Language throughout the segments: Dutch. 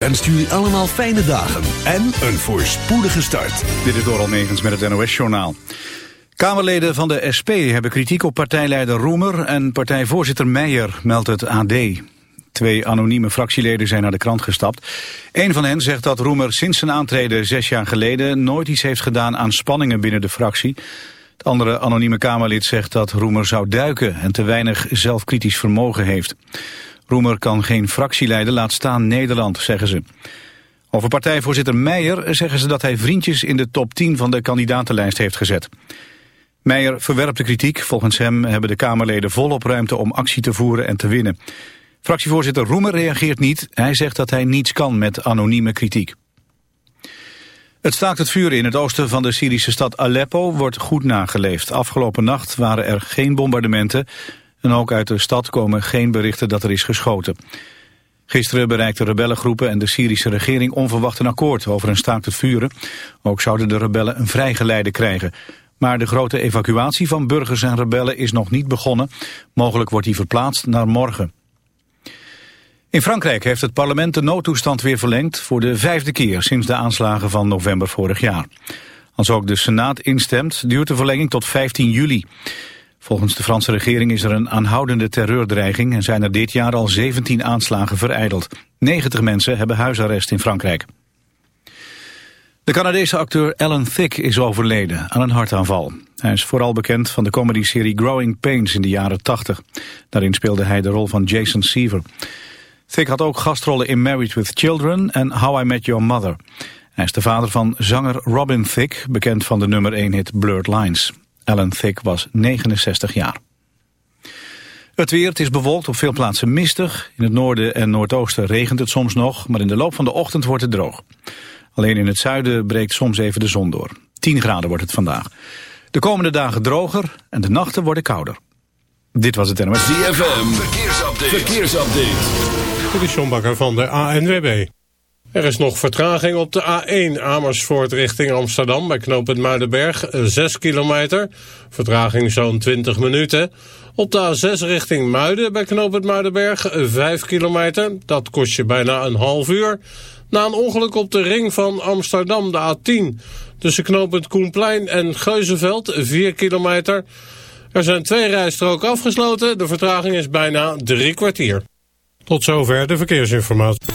En stuur je allemaal fijne dagen en een voorspoedige start. Dit is Doral Negens met het NOS-journaal. Kamerleden van de SP hebben kritiek op partijleider Roemer en partijvoorzitter Meijer, meldt het AD. Twee anonieme fractieleden zijn naar de krant gestapt. Een van hen zegt dat Roemer sinds zijn aantreden zes jaar geleden nooit iets heeft gedaan aan spanningen binnen de fractie. Het andere anonieme Kamerlid zegt dat Roemer zou duiken en te weinig zelfkritisch vermogen heeft. Roemer kan geen fractieleider, laat staan Nederland, zeggen ze. Over partijvoorzitter Meijer zeggen ze dat hij vriendjes in de top 10 van de kandidatenlijst heeft gezet. Meijer verwerpt de kritiek. Volgens hem hebben de Kamerleden volop ruimte om actie te voeren en te winnen. Fractievoorzitter Roemer reageert niet. Hij zegt dat hij niets kan met anonieme kritiek. Het staakt het vuur in het oosten van de Syrische stad Aleppo wordt goed nageleefd. Afgelopen nacht waren er geen bombardementen en ook uit de stad komen geen berichten dat er is geschoten. Gisteren bereikten rebellengroepen en de Syrische regering onverwacht een akkoord over een staakt het vuren. Ook zouden de rebellen een vrijgeleide krijgen. Maar de grote evacuatie van burgers en rebellen is nog niet begonnen. Mogelijk wordt die verplaatst naar morgen. In Frankrijk heeft het parlement de noodtoestand weer verlengd voor de vijfde keer sinds de aanslagen van november vorig jaar. Als ook de Senaat instemt duurt de verlenging tot 15 juli. Volgens de Franse regering is er een aanhoudende terreurdreiging en zijn er dit jaar al 17 aanslagen vereideld. 90 mensen hebben huisarrest in Frankrijk. De Canadese acteur Alan Thicke is overleden aan een hartaanval. Hij is vooral bekend van de comedyserie Growing Pains in de jaren 80. Daarin speelde hij de rol van Jason Seaver. Thicke had ook gastrollen in Married with Children en How I Met Your Mother. Hij is de vader van zanger Robin Thicke, bekend van de nummer 1 hit Blurred Lines. Alan Thicke was 69 jaar. Het weer, het is bewolkt, op veel plaatsen mistig. In het noorden en noordoosten regent het soms nog, maar in de loop van de ochtend wordt het droog. Alleen in het zuiden breekt soms even de zon door. 10 graden wordt het vandaag. De komende dagen droger en de nachten worden kouder. Dit was het NOS. ZFM, verkeersupdate. verkeersupdate. Dit is John Bakker van de ANWB. Er is nog vertraging op de A1 Amersfoort richting Amsterdam bij knooppunt Muidenberg, 6 kilometer. Vertraging zo'n 20 minuten. Op de A6 richting Muiden bij knooppunt Muidenberg, 5 kilometer. Dat kost je bijna een half uur. Na een ongeluk op de ring van Amsterdam, de A10, tussen knooppunt Koenplein en Geuzenveld, 4 kilometer. Er zijn twee rijstroken afgesloten, de vertraging is bijna drie kwartier. Tot zover de verkeersinformatie.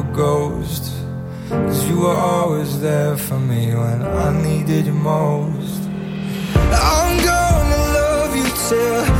Even when. Cause you were always there for me when I needed you most. I'm gonna love you till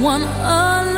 one alone.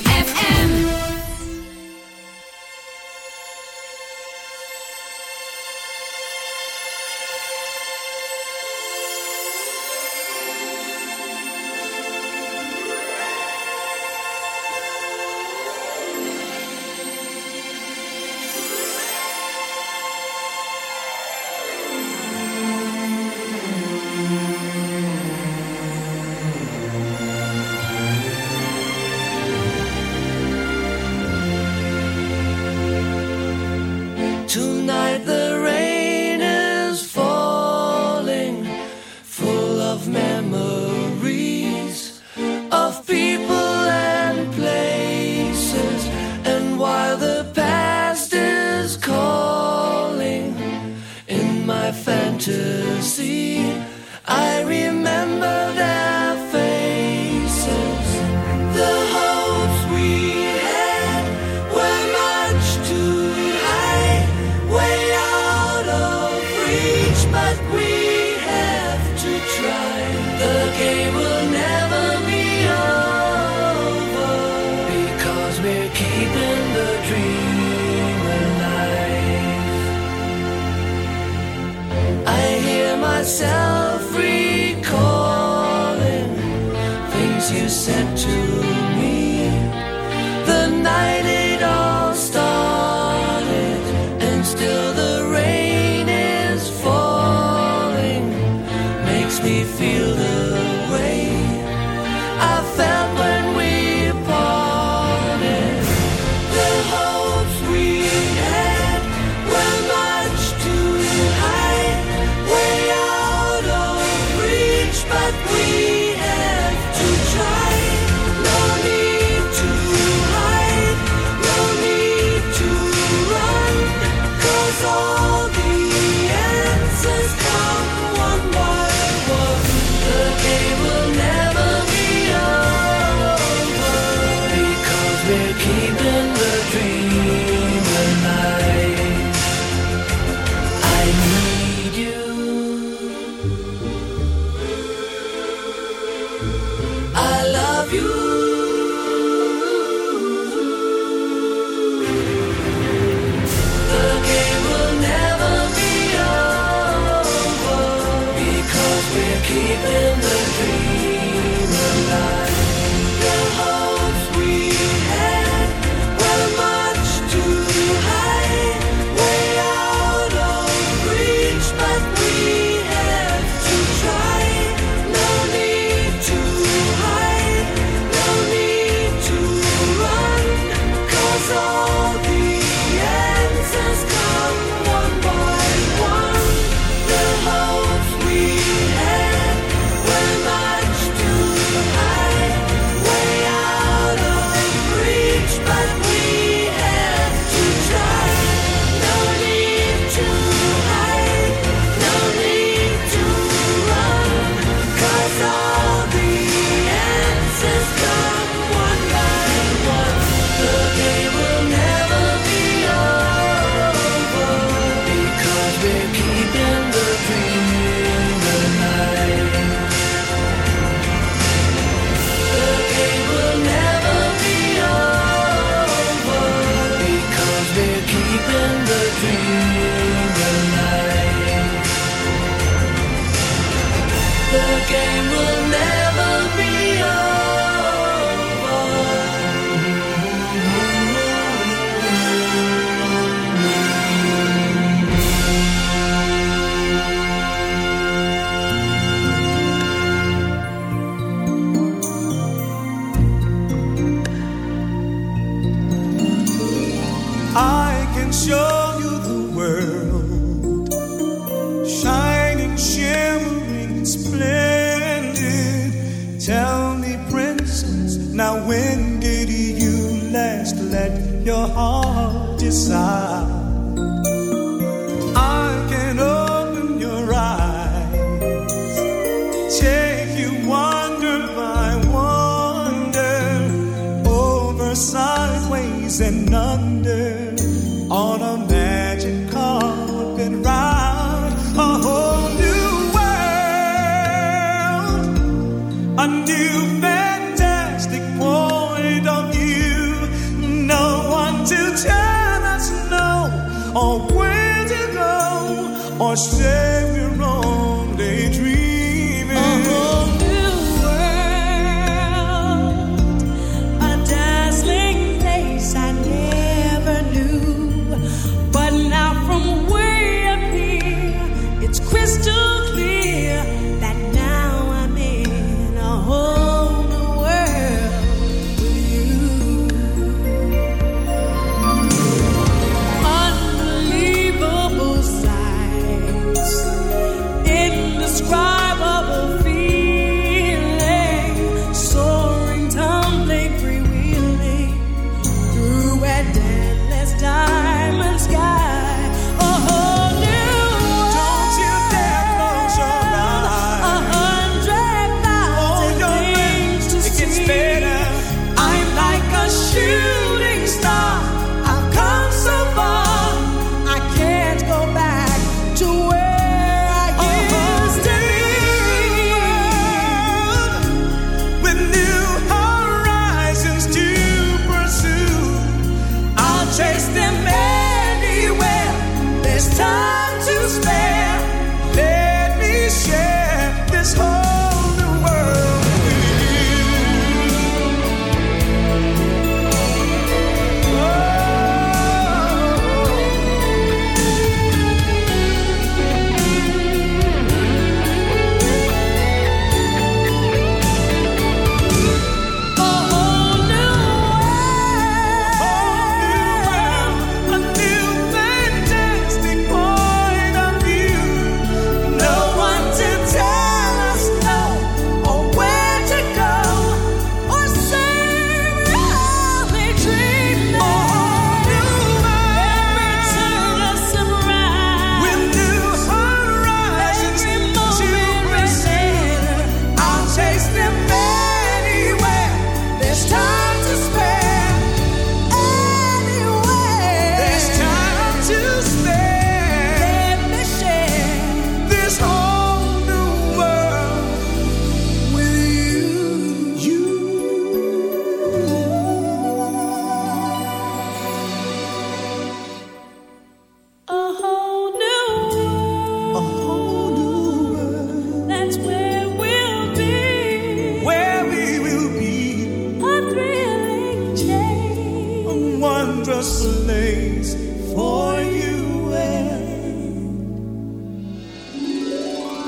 wondrous lays for you and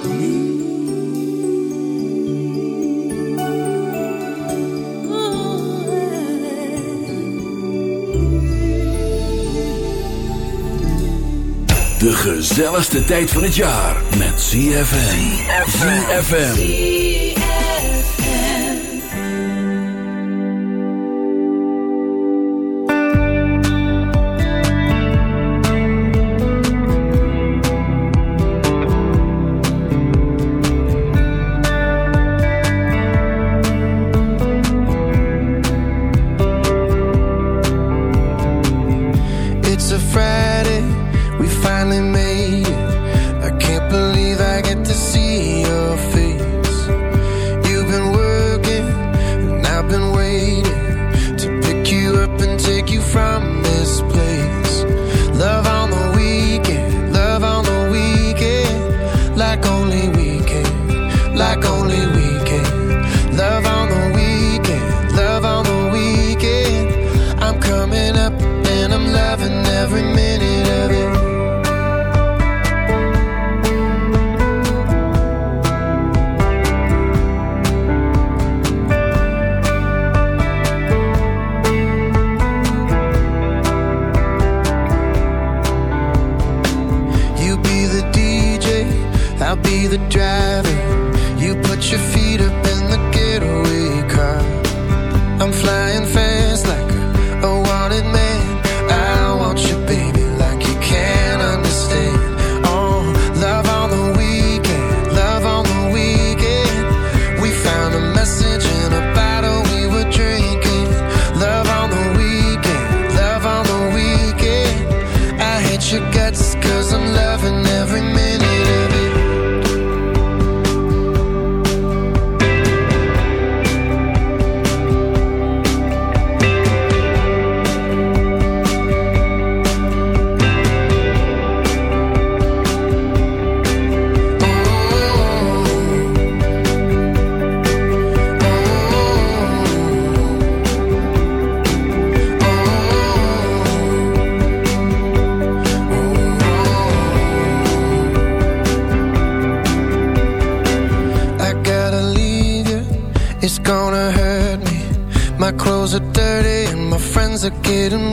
me. De gezelligste tijd van het jaar met ZFM. CFM. hidden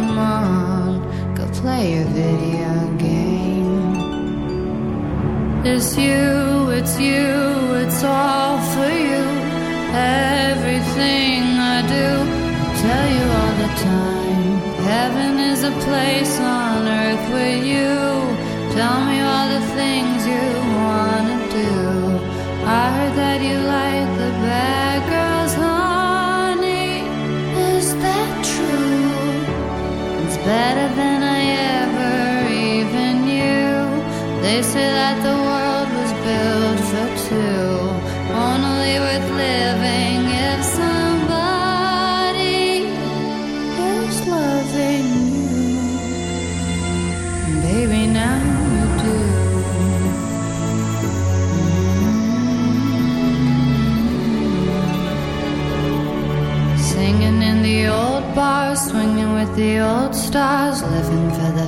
that the world was built for two, only worth living if somebody is loving you. Baby, now you do. Singing in the old bars, swinging with the old stars, living for the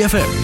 ZFM.